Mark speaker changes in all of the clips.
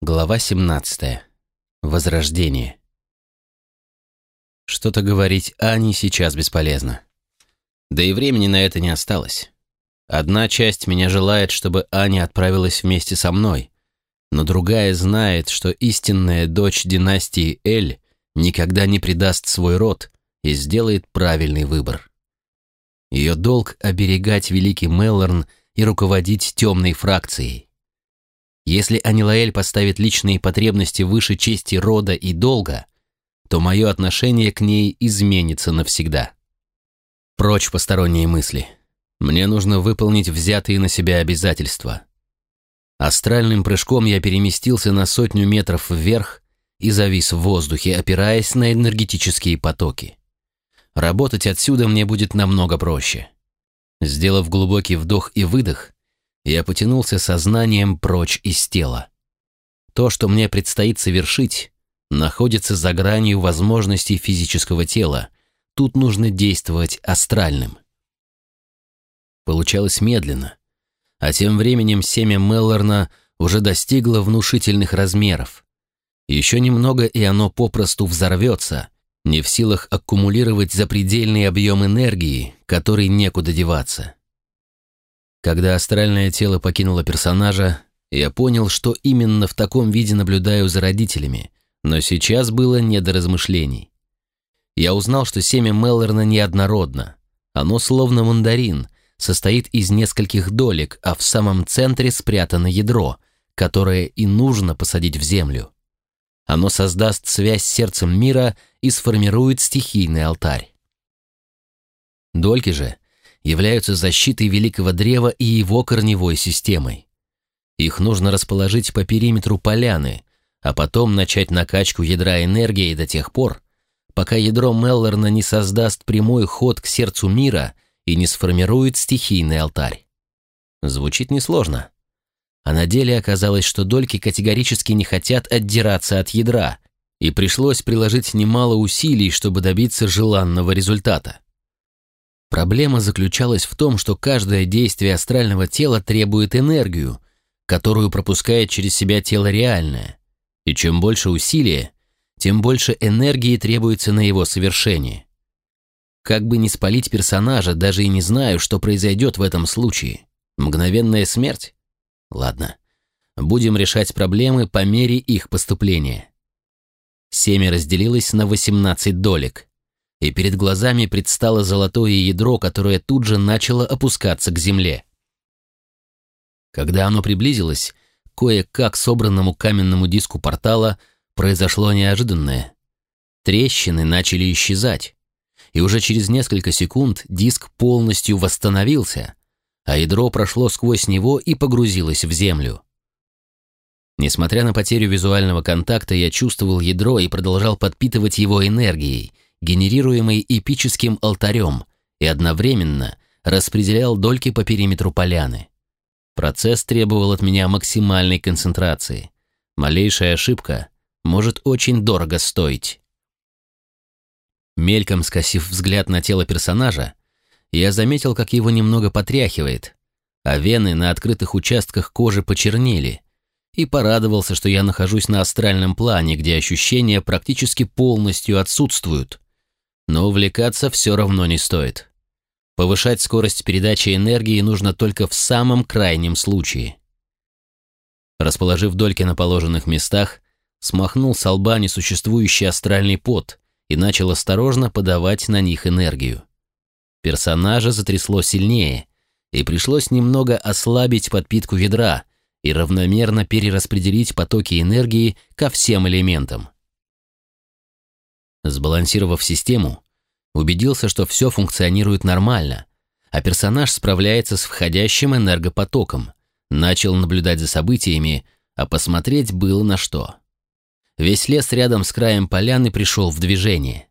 Speaker 1: Глава 17. Возрождение. Что-то говорить Ане сейчас бесполезно. Да и времени на это не осталось. Одна часть меня желает, чтобы Аня отправилась вместе со мной, но другая знает, что истинная дочь династии Эль никогда не предаст свой род и сделает правильный выбор. Ее долг — оберегать великий Меллорн и руководить темной фракцией. Если Анилаэль поставит личные потребности выше чести рода и долга, то мое отношение к ней изменится навсегда. Прочь посторонние мысли. Мне нужно выполнить взятые на себя обязательства. Астральным прыжком я переместился на сотню метров вверх и завис в воздухе, опираясь на энергетические потоки. Работать отсюда мне будет намного проще. Сделав глубокий вдох и выдох, я потянулся сознанием прочь из тела. То, что мне предстоит совершить, находится за гранью возможностей физического тела. Тут нужно действовать астральным. Получалось медленно. А тем временем семя Меллорна уже достигло внушительных размеров. Еще немного, и оно попросту взорвется, не в силах аккумулировать запредельный объем энергии, который некуда деваться. Когда астральное тело покинуло персонажа, я понял, что именно в таком виде наблюдаю за родителями, но сейчас было не до размышлений. Я узнал, что семя Меллорна неоднородно. Оно словно мандарин, состоит из нескольких долек, а в самом центре спрятано ядро, которое и нужно посадить в землю. Оно создаст связь с сердцем мира и сформирует стихийный алтарь. Дольки же — являются защитой великого древа и его корневой системой. Их нужно расположить по периметру поляны, а потом начать накачку ядра энергии до тех пор, пока ядро Меллорна не создаст прямой ход к сердцу мира и не сформирует стихийный алтарь. Звучит несложно. А на деле оказалось, что дольки категорически не хотят отдираться от ядра, и пришлось приложить немало усилий, чтобы добиться желанного результата. Проблема заключалась в том, что каждое действие астрального тела требует энергию, которую пропускает через себя тело реальное. И чем больше усилия, тем больше энергии требуется на его совершение. Как бы не спалить персонажа, даже и не знаю, что произойдет в этом случае. Мгновенная смерть? Ладно. Будем решать проблемы по мере их поступления. Семя разделилось на 18 долек и перед глазами предстало золотое ядро, которое тут же начало опускаться к земле. Когда оно приблизилось, кое-как собранному каменному диску портала произошло неожиданное. Трещины начали исчезать, и уже через несколько секунд диск полностью восстановился, а ядро прошло сквозь него и погрузилось в землю. Несмотря на потерю визуального контакта, я чувствовал ядро и продолжал подпитывать его энергией — генерируемый эпическим алтарем, и одновременно распределял дольки по периметру поляны. Процесс требовал от меня максимальной концентрации. Малейшая ошибка может очень дорого стоить. Мельком скосив взгляд на тело персонажа, я заметил, как его немного потряхивает, а вены на открытых участках кожи почернели, и порадовался, что я нахожусь на астральном плане, где ощущения практически полностью отсутствуют но увлекаться все равно не стоит. Повышать скорость передачи энергии нужно только в самом крайнем случае. Расположив дольки на положенных местах, смахнул с лба несуществующий астральный пот и начал осторожно подавать на них энергию. Персонажа затрясло сильнее, и пришлось немного ослабить подпитку ядра и равномерно перераспределить потоки энергии ко всем элементам. Сбалансировав систему, убедился, что все функционирует нормально, а персонаж справляется с входящим энергопотоком, начал наблюдать за событиями, а посмотреть было на что. Весь лес рядом с краем поляны пришел в движение.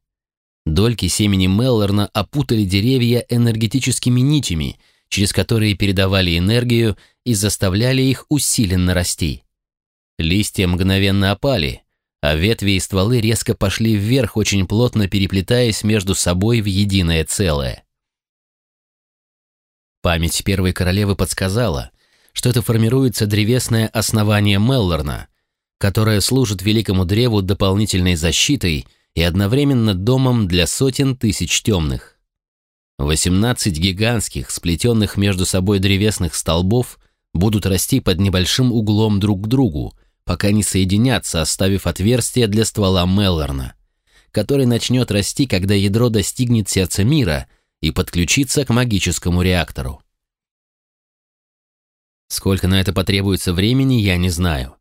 Speaker 1: Дольки семени Меллорна опутали деревья энергетическими нитями, через которые передавали энергию и заставляли их усиленно расти. Листья мгновенно опали, а ветви и стволы резко пошли вверх, очень плотно переплетаясь между собой в единое целое. Память первой королевы подсказала, что это формируется древесное основание Меллорна, которая служит великому древу дополнительной защитой и одновременно домом для сотен тысяч темных. 18 гигантских, сплетенных между собой древесных столбов будут расти под небольшим углом друг к другу, пока не соединятся, оставив отверстие для ствола Меллорна, который начнет расти, когда ядро достигнет сердца мира и подключится к магическому реактору. Сколько на это потребуется времени, я не знаю.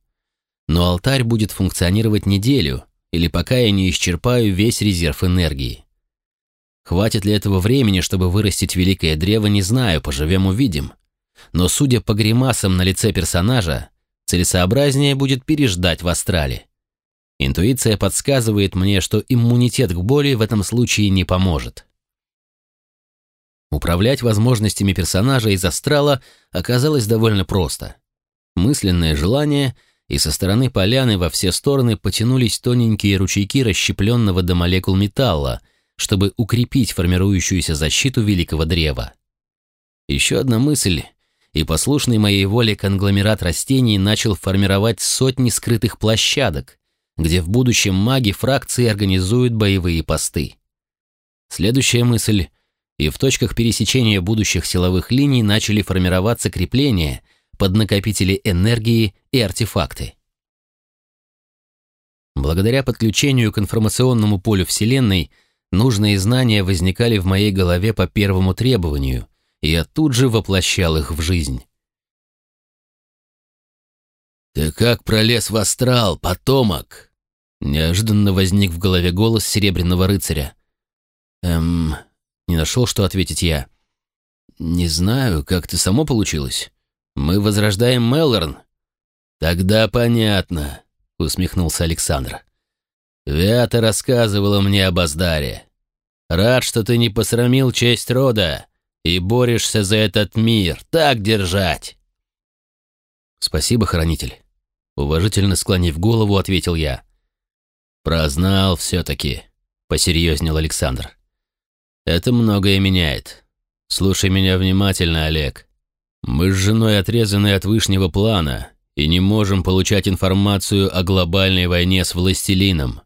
Speaker 1: Но алтарь будет функционировать неделю, или пока я не исчерпаю весь резерв энергии. Хватит ли этого времени, чтобы вырастить великое древо, не знаю, поживем увидим. Но судя по гримасам на лице персонажа, целесообразнее будет переждать в астрале. Интуиция подсказывает мне, что иммунитет к боли в этом случае не поможет. Управлять возможностями персонажа из астрала оказалось довольно просто. Мысленное желание, и со стороны поляны во все стороны потянулись тоненькие ручейки расщепленного до молекул металла, чтобы укрепить формирующуюся защиту великого древа. Еще одна мысль, и послушный моей воле конгломерат растений начал формировать сотни скрытых площадок, где в будущем маги фракции организуют боевые посты. Следующая мысль и в точках пересечения будущих силовых линий начали формироваться крепления под накопители энергии и артефакты. Благодаря подключению к информационному полю Вселенной нужные знания возникали в моей голове по первому требованию, я тут же воплощал их в жизнь. «Ты как пролез в астрал, потомок?» Неожиданно возник в голове голос Серебряного рыцаря. «Эм, не нашел, что ответить я. «Не знаю, как это само получилось. Мы возрождаем Меллорн». «Тогда понятно», — усмехнулся Александр. «Вята рассказывала мне об Аздаре. Рад, что ты не посрамил честь рода и борешься за этот мир. Так держать!» «Спасибо, хранитель», — уважительно склонив голову, ответил я. «Прознал все-таки», — посерьезнел Александр. Это многое меняет. Слушай меня внимательно, Олег. Мы с женой отрезаны от вышнего плана и не можем получать информацию о глобальной войне с властелином.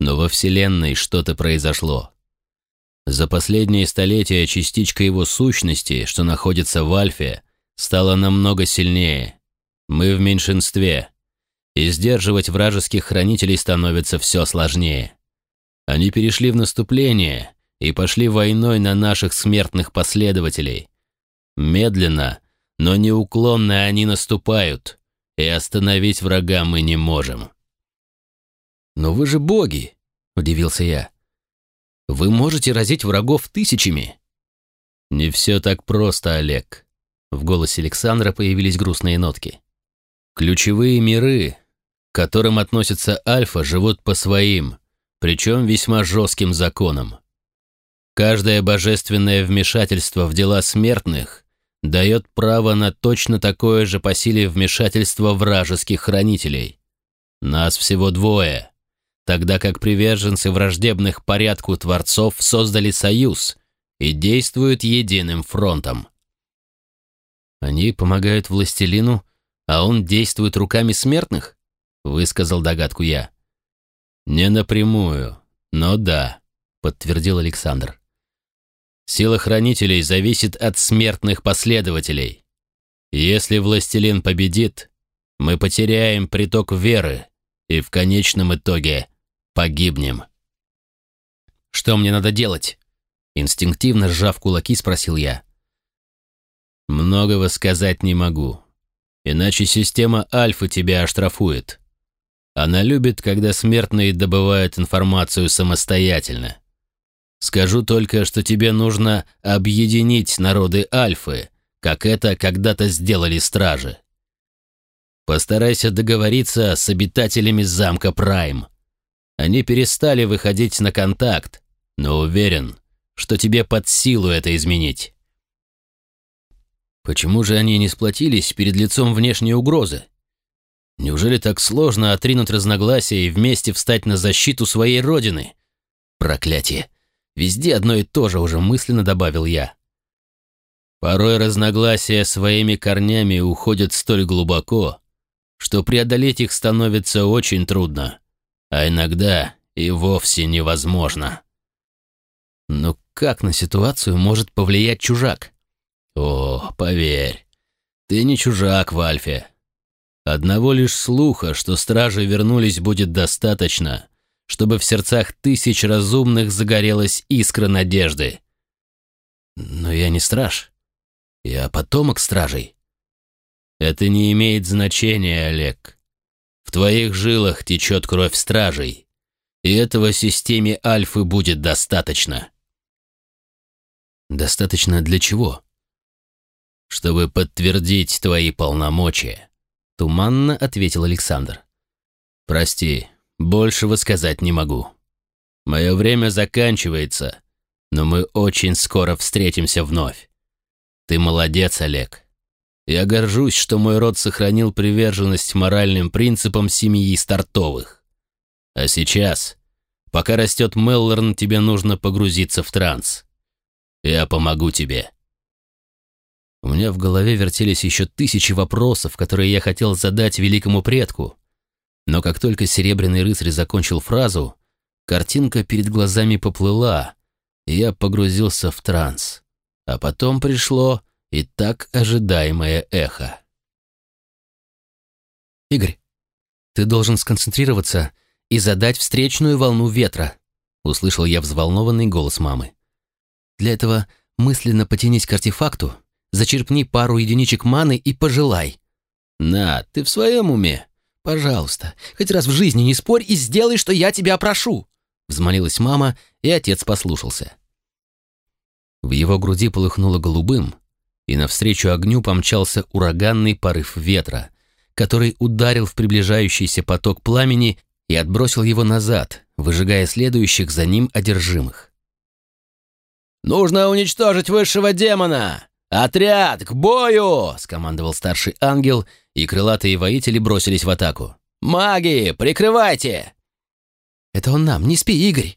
Speaker 1: Но во Вселенной что-то произошло. За последние столетия частичка его сущности, что находится в Альфе, стала намного сильнее. Мы в меньшинстве, и сдерживать вражеских хранителей становится все сложнее. Они перешли в наступление и пошли войной на наших смертных последователей. Медленно, но неуклонно они наступают, и остановить врага мы не можем. «Но вы же боги!» — удивился я. «Вы можете разить врагов тысячами!» «Не все так просто, Олег!» В голосе Александра появились грустные нотки. «Ключевые миры, к которым относятся Альфа, живут по своим, причем весьма жестким законам. Каждое божественное вмешательство в дела смертных дает право на точно такое же по силе вмешательство вражеских хранителей. Нас всего двое, тогда как приверженцы враждебных порядку творцов создали союз и действуют единым фронтом. Они помогают властелину, а он действует руками смертных? Высказал догадку я. Не напрямую, но да, подтвердил Александр. Сила хранителей зависит от смертных последователей. Если властелин победит, мы потеряем приток веры и в конечном итоге погибнем. Что мне надо делать? Инстинктивно сжав кулаки, спросил я. Многого сказать не могу. Иначе система Альфа тебя оштрафует. Она любит, когда смертные добывают информацию самостоятельно. Скажу только, что тебе нужно объединить народы Альфы, как это когда-то сделали стражи. Постарайся договориться с обитателями замка Прайм. Они перестали выходить на контакт, но уверен, что тебе под силу это изменить. Почему же они не сплотились перед лицом внешней угрозы? Неужели так сложно отринуть разногласия и вместе встать на защиту своей родины? Проклятие! Везде одно и то же уже мысленно добавил я. Порой разногласия своими корнями уходят столь глубоко, что преодолеть их становится очень трудно, а иногда и вовсе невозможно. Но как на ситуацию может повлиять чужак? О, поверь, ты не чужак в Альфе. Одного лишь слуха, что стражи вернулись, будет достаточно, чтобы в сердцах тысяч разумных загорелась искра надежды. Но я не страж. Я потомок стражей. Это не имеет значения, Олег. В твоих жилах течет кровь стражей, и этого системе Альфы будет достаточно. Достаточно для чего? Чтобы подтвердить твои полномочия, туманно ответил Александр. Прости, большего сказать не могу. Мое время заканчивается, но мы очень скоро встретимся вновь. Ты молодец, Олег. Я горжусь, что мой род сохранил приверженность моральным принципам семьи Стартовых. А сейчас, пока растет Меллорн, тебе нужно погрузиться в транс. Я помогу тебе. У меня в голове вертелись еще тысячи вопросов, которые я хотел задать великому предку. Но как только Серебряный рыцарь закончил фразу, картинка перед глазами поплыла, и я погрузился в транс. А потом пришло и так ожидаемое эхо. «Игорь, ты должен сконцентрироваться и задать встречную волну ветра», услышал я взволнованный голос мамы. «Для этого мысленно потянись к артефакту, зачерпни пару единичек маны и пожелай». «На, ты в своем уме?» «Пожалуйста, хоть раз в жизни не спорь и сделай, что я тебя прошу!» Взмолилась мама, и отец послушался. В его груди полыхнуло голубым, и навстречу огню помчался ураганный порыв ветра, который ударил в приближающийся поток пламени и отбросил его назад, выжигая следующих за ним одержимых.
Speaker 2: «Нужно уничтожить высшего демона! Отряд, к бою!» — скомандовал старший ангел, и крылатые воители бросились в атаку. «Маги, прикрывайте!»
Speaker 1: «Это он нам, не спи, Игорь!»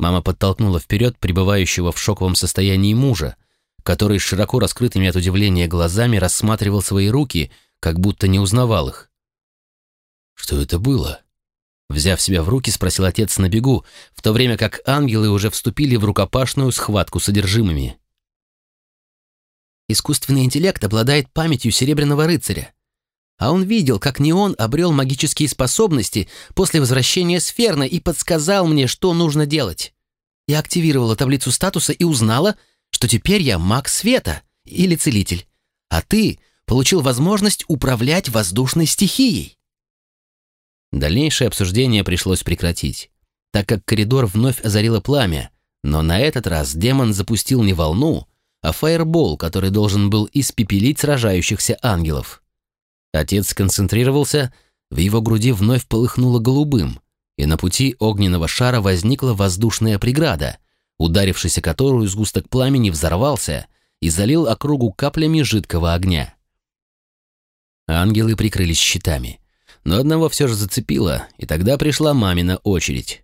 Speaker 1: Мама подтолкнула вперед пребывающего в шоковом состоянии мужа, который широко раскрытыми от удивления глазами рассматривал свои руки, как будто не узнавал их. «Что это было?» Взяв себя в руки, спросил отец на бегу, в то время как ангелы уже вступили в рукопашную схватку с содержимыми. Искусственный интеллект обладает памятью Серебряного рыцаря. А он видел, как Неон обрел магические способности после возвращения с Ферна и подсказал мне, что нужно делать. Я активировала таблицу статуса и узнала, что теперь я маг света или целитель, а ты получил возможность управлять воздушной стихией. Дальнейшее обсуждение пришлось прекратить, так как коридор вновь озарило пламя, но на этот раз демон запустил не волну, а фаербол, который должен был испепелить сражающихся ангелов. Отец сконцентрировался, в его груди вновь полыхнуло голубым, и на пути огненного шара возникла воздушная преграда, ударившийся которую сгусток пламени взорвался и залил округу каплями жидкого огня. Ангелы прикрылись щитами, но одного все же зацепило, и тогда пришла мамина очередь.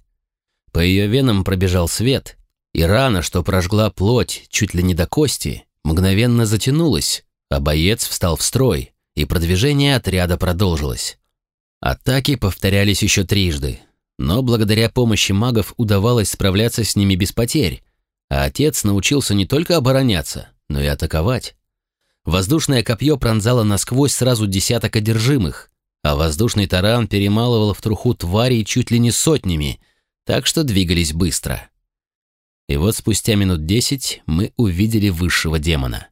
Speaker 1: По ее венам пробежал свет, и рана, что прожгла плоть чуть ли не до кости, мгновенно затянулась, а боец встал в строй, и продвижение отряда продолжилось. Атаки повторялись еще трижды, но благодаря помощи магов удавалось справляться с ними без потерь, а отец научился не только обороняться, но и атаковать. Воздушное копье пронзало насквозь сразу десяток одержимых, а воздушный таран перемалывал в труху тварей чуть ли не сотнями, так что двигались быстро. И вот спустя минут десять мы увидели высшего демона.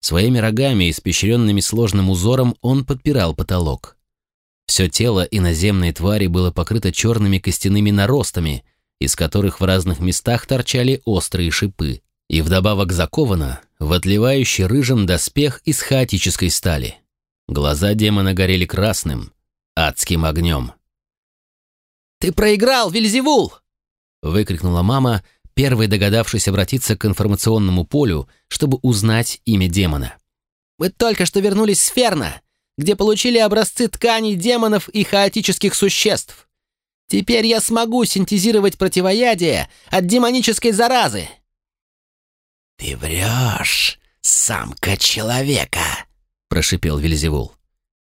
Speaker 1: Своими рогами, испещренными сложным узором, он подпирал потолок. Все тело иноземной твари было покрыто черными костяными наростами, из которых в разных местах торчали острые шипы, и вдобавок заковано в отливающий рыжим доспех из хаотической стали. Глаза демона горели красным, адским огнем.
Speaker 2: «Ты проиграл, Вильзевул!» — выкрикнула мама, первой догадавшись обратиться к информационному полю, чтобы узнать имя демона. «Мы только что вернулись с Ферна где получили образцы тканей демонов и хаотических существ. Теперь я смогу синтезировать противоядие от демонической заразы.
Speaker 3: «Ты врешь, самка человека!» — прошипел Вильзевул.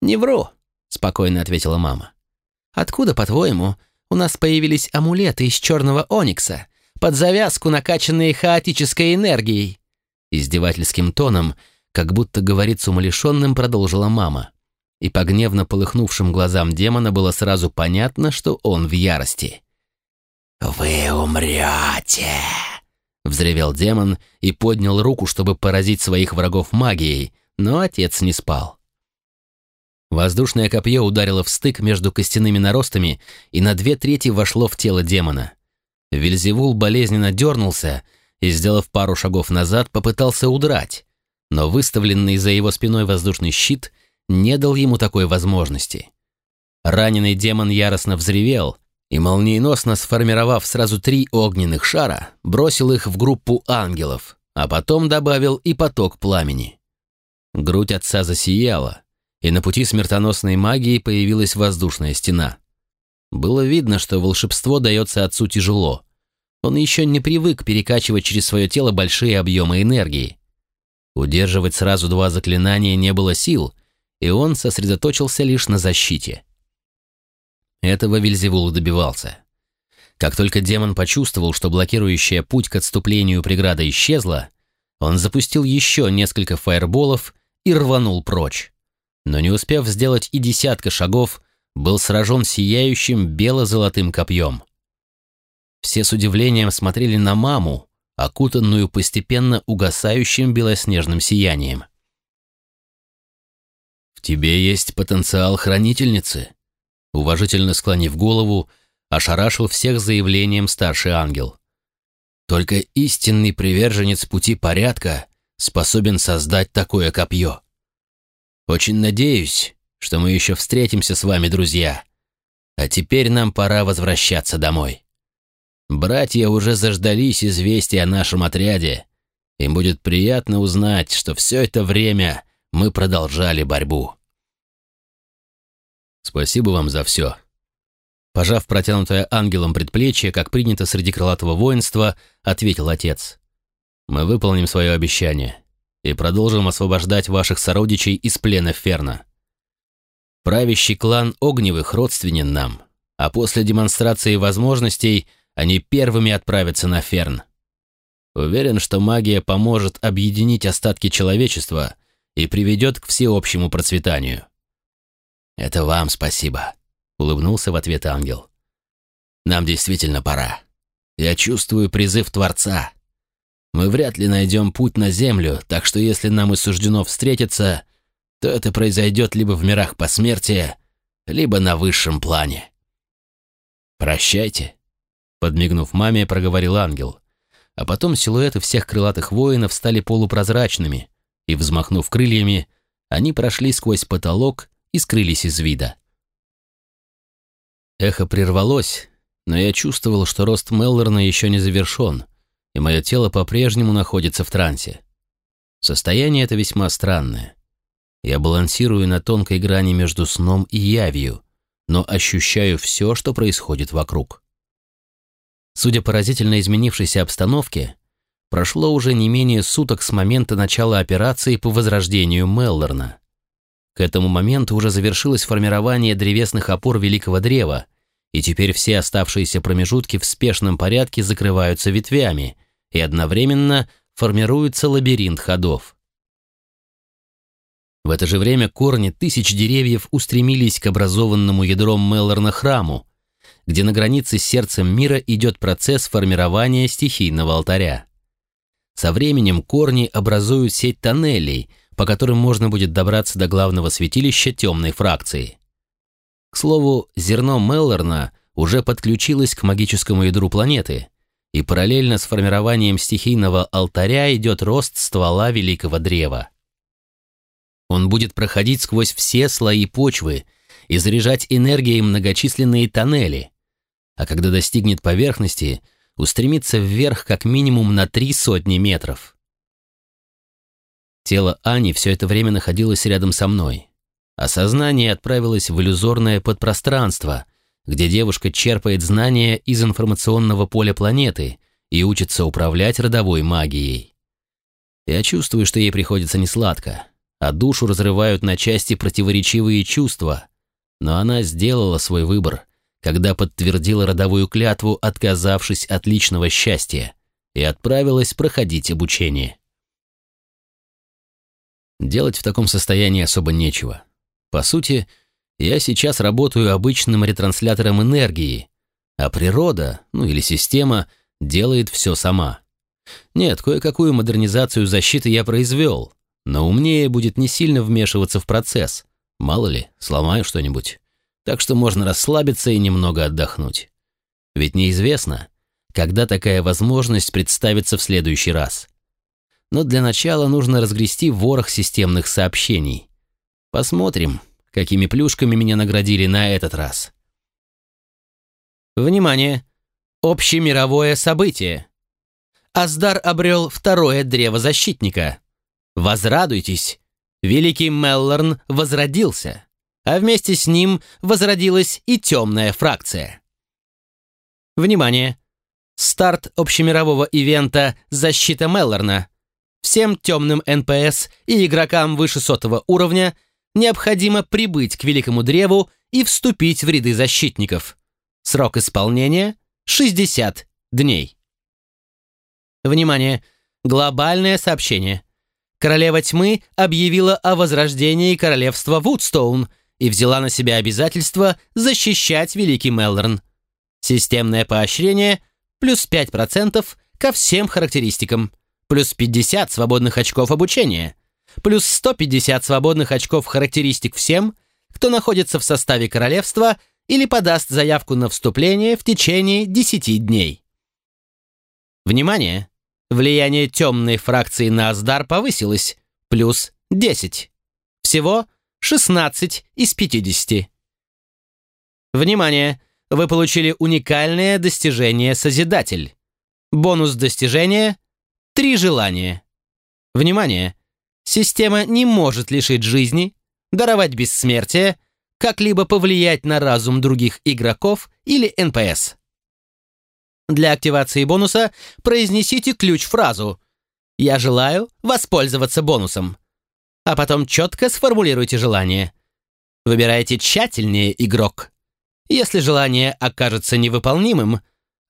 Speaker 2: «Не вру. спокойно ответила мама. «Откуда, по-твоему, у нас появились амулеты из черного оникса, под завязку накачанные хаотической энергией?» Издевательским тоном, как будто говорит с умалишенным, продолжила мама. И по гневно полыхнувшим глазам демона было сразу понятно, что он в ярости.
Speaker 3: «Вы умрете!»
Speaker 2: Взревел демон и поднял руку, чтобы поразить своих врагов магией, но отец не спал. Воздушное копье ударило в стык между костяными наростами и на две трети вошло в тело демона. Вильзевул болезненно дернулся и, сделав пару шагов назад, попытался удрать, но выставленный за его спиной воздушный щит не дал ему такой возможности. Раненый демон яростно взревел и, молниеносно сформировав сразу три огненных шара, бросил их в группу ангелов, а потом добавил и поток пламени. Грудь отца засияла, и на пути смертоносной магии появилась воздушная стена. Было видно, что волшебство дается отцу тяжело. Он еще не привык перекачивать через свое тело большие объемы энергии. Удерживать сразу два заклинания не было сил, и он сосредоточился лишь на защите. Этого Вильзевул добивался. Как только демон почувствовал, что блокирующая путь к отступлению преграда исчезла, он запустил еще несколько фаерболов и рванул прочь. Но не успев сделать и десятка шагов, был сражен сияющим бело-золотым копьем. Все с удивлением смотрели на маму, окутанную постепенно угасающим белоснежным сиянием. «В тебе есть потенциал хранительницы», уважительно склонив голову, ошарашил всех заявлением старший ангел. Только истинный приверженец пути порядка способен создать такое копье. Очень надеюсь, что мы еще встретимся с вами, друзья. А теперь нам пора возвращаться домой. Братья уже заждались известия о нашем отряде. Им будет приятно узнать, что все это время мы продолжали борьбу. Спасибо вам за все. Пожав протянутое ангелом предплечье, как принято среди крылатого воинства, ответил отец. Мы выполним свое обещание и продолжим освобождать ваших сородичей из плена Ферна. Правящий клан Огневых родственен нам, а после демонстрации возможностей они первыми отправятся на Ферн. Уверен, что магия поможет объединить остатки человечества и приведет к всеобщему процветанию. «Это вам спасибо», — улыбнулся в ответ ангел. «Нам действительно пора. Я чувствую призыв Творца. Мы вряд ли найдем путь на Землю, так что если нам и суждено встретиться, то это произойдет либо в мирах посмертия, либо на высшем плане». «Прощайте», — подмигнув маме, проговорил ангел. А потом силуэты всех крылатых воинов стали полупрозрачными, и, взмахнув крыльями, они прошли сквозь потолок и скрылись из вида. Эхо прервалось, но я чувствовал, что рост Меллорна еще не завершен, и мое тело по-прежнему находится в трансе. Состояние это весьма странное. Я балансирую на тонкой грани между сном и явью, но ощущаю все, что происходит вокруг. Судя по разительно изменившейся обстановке, прошло уже не менее суток с момента начала операции по возрождению Меллорна. К этому моменту уже завершилось формирование древесных опор великого древа, и теперь все оставшиеся промежутки в спешном порядке закрываются ветвями, и одновременно формируется лабиринт ходов. В это же время корни тысяч деревьев устремились к образованному ядром Меллорна храму, где на границе с сердцем мира идет процесс формирования стихийного алтаря. Со временем корни образуют сеть тоннелей – по которым можно будет добраться до главного святилища темной фракции. К слову, зерно Меллорна уже подключилось к магическому ядру планеты, и параллельно с формированием стихийного алтаря идет рост ствола великого древа. Он будет проходить сквозь все слои почвы и заряжать энергией многочисленные тоннели, а когда достигнет поверхности, устремится вверх как минимум на три сотни метров. Тело Ани все это время находилось рядом со мной, а сознание отправилось в иллюзорное подпространство, где девушка черпает знания из информационного поля планеты и учится управлять родовой магией. Я чувствую, что ей приходится несладко, а душу разрывают на части противоречивые чувства,
Speaker 1: Но она сделала свой выбор, когда подтвердила родовую клятву, отказавшись от личного счастья, и отправилась проходить обучение. Делать в таком состоянии особо нечего. По сути, я сейчас работаю обычным ретранслятором энергии, а природа, ну или система, делает все сама. Нет, кое-какую модернизацию защиты я произвел, но умнее будет не сильно вмешиваться в процесс. Мало ли, сломаю что-нибудь. Так что можно расслабиться и немного отдохнуть. Ведь неизвестно, когда такая возможность представится в следующий раз. Но для начала нужно разгрести ворох системных сообщений. Посмотрим, какими плюшками меня наградили на этот раз.
Speaker 2: Внимание! Общемировое событие. Аздар обрел второе древо защитника. Возрадуйтесь! Великий Меллорн возродился, а вместе с ним возродилась и темная фракция. Внимание! Старт общемирового ивента «Защита Меллорна». Всем темным НПС и игрокам выше сотого уровня необходимо прибыть к Великому Древу и вступить в ряды защитников. Срок исполнения — 60 дней. Внимание! Глобальное сообщение. Королева тьмы объявила о возрождении королевства Вудстоун и взяла на себя обязательство защищать Великий Меллорн. Системное поощрение плюс 5% ко всем характеристикам, плюс 50 свободных очков обучения, плюс 150 свободных очков характеристик всем, кто находится в составе королевства или подаст заявку на вступление в течение 10 дней. Внимание! Влияние темной фракции на Аздар повысилось, плюс 10. Всего 16 из 50. Внимание! Вы получили уникальное достижение «Созидатель». Бонус достижения — три желания. Внимание! Система не может лишить жизни, даровать бессмертие, как-либо повлиять на разум других игроков или НПС. Для активации бонуса произнесите ключ-фразу «Я желаю воспользоваться бонусом», а потом четко сформулируйте желание. Выбирайте тщательнее, игрок. Если желание окажется невыполнимым,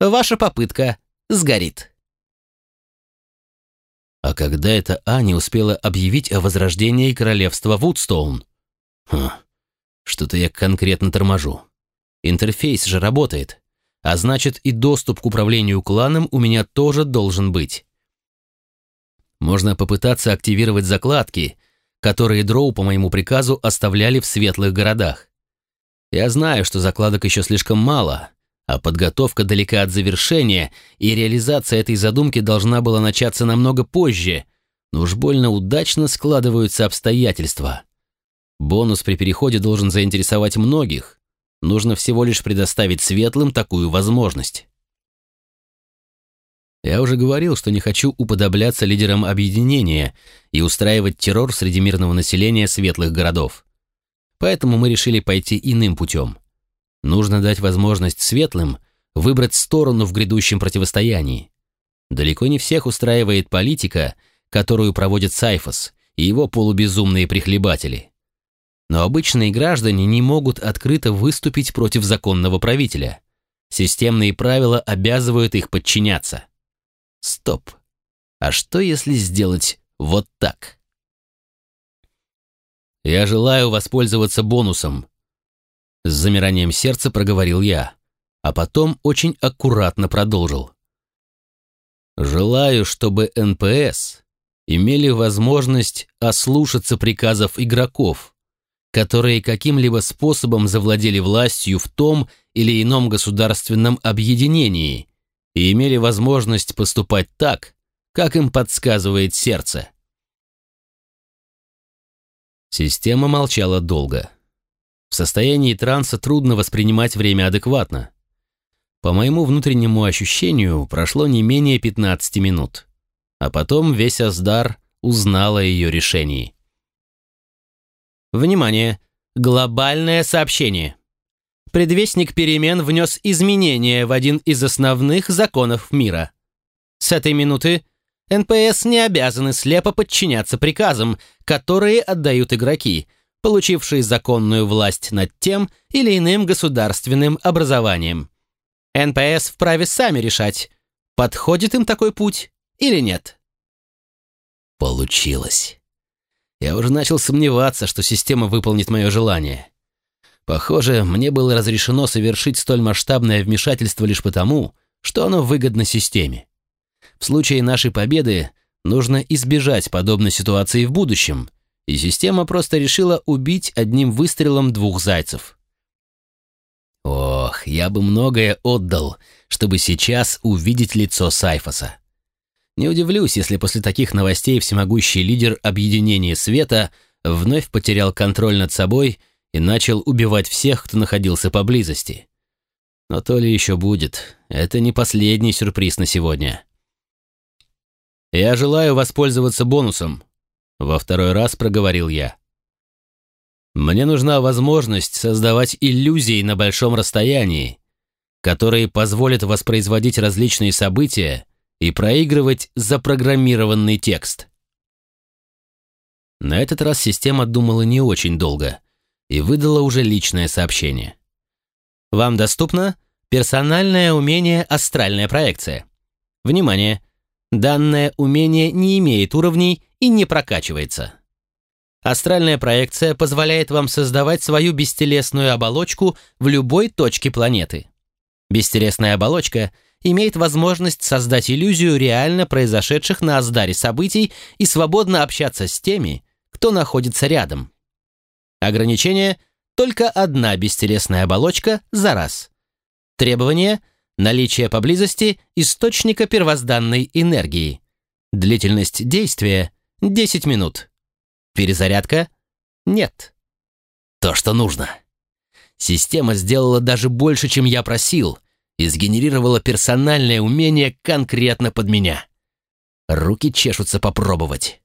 Speaker 2: ваша попытка сгорит.
Speaker 1: А когда это Аня успела объявить о возрождении королевства Вудстоун? Хм, что-то я конкретно торможу. Интерфейс же работает а значит и доступ к управлению кланом у меня тоже должен быть. Можно попытаться активировать закладки, которые дроу по моему приказу оставляли в светлых городах. Я знаю, что закладок еще слишком мало, а подготовка далека от завершения, и реализация этой задумки должна была начаться намного позже, но уж больно удачно складываются обстоятельства. Бонус при переходе должен заинтересовать многих, Нужно всего лишь предоставить светлым такую возможность. Я уже говорил, что не хочу уподобляться лидерам объединения и устраивать террор среди мирного населения светлых городов. Поэтому мы решили пойти иным путем. Нужно дать возможность светлым выбрать сторону в грядущем противостоянии. Далеко не всех устраивает политика, которую проводит Сайфос и его полубезумные прихлебатели но обычные граждане не могут открыто выступить против законного правителя. Системные правила обязывают их подчиняться. Стоп. А что если сделать вот так? Я желаю воспользоваться бонусом. С замиранием сердца проговорил я, а потом очень аккуратно продолжил. Желаю, чтобы НПС имели возможность ослушаться приказов игроков, которые каким-либо способом завладели властью в том или ином государственном объединении и имели возможность поступать так, как им подсказывает сердце. Система молчала долго. В состоянии транса трудно воспринимать время адекватно. По моему внутреннему ощущению, прошло не менее 15 минут. А потом весь Аздар узнал о ее решении. Внимание! Глобальное сообщение. Предвестник перемен внес изменения в один из основных законов мира. С этой минуты НПС не обязаны слепо подчиняться приказам, которые отдают игроки,
Speaker 2: получившие законную власть над тем или иным государственным образованием. НПС вправе сами решать, подходит им такой путь или нет.
Speaker 1: Получилось. Я уже начал сомневаться, что система выполнит мое желание. Похоже, мне было разрешено совершить столь масштабное вмешательство лишь потому, что оно выгодно системе. В случае нашей победы нужно избежать подобной ситуации в будущем, и система просто решила убить одним выстрелом двух зайцев. Ох, я бы многое отдал, чтобы сейчас увидеть лицо Сайфоса. Не удивлюсь, если после таких новостей всемогущий лидер объединения света вновь потерял контроль над собой и начал убивать всех, кто находился поблизости. Но то ли еще будет. Это не последний сюрприз на сегодня. «Я желаю воспользоваться бонусом», — во второй раз проговорил я. «Мне нужна возможность создавать иллюзии на большом расстоянии, которые позволят воспроизводить различные события и проигрывать запрограммированный текст». На этот раз система думала не очень долго и выдала уже личное сообщение. «Вам доступно персональное умение «Астральная проекция». Внимание! Данное умение не имеет уровней и не прокачивается. Астральная проекция позволяет вам создавать свою бестелесную оболочку в любой точке планеты. Бестелесная оболочка имеет возможность создать иллюзию реально произошедших на Аздаре событий и свободно общаться с теми, кто находится рядом. Ограничение – только одна бестелесная оболочка за раз. Требование – Наличие поблизости источника первозданной энергии. Длительность действия – 10 минут. Перезарядка – нет. То, что нужно. Система сделала даже больше, чем я просил, и сгенерировала персональное умение конкретно под меня. Руки чешутся попробовать.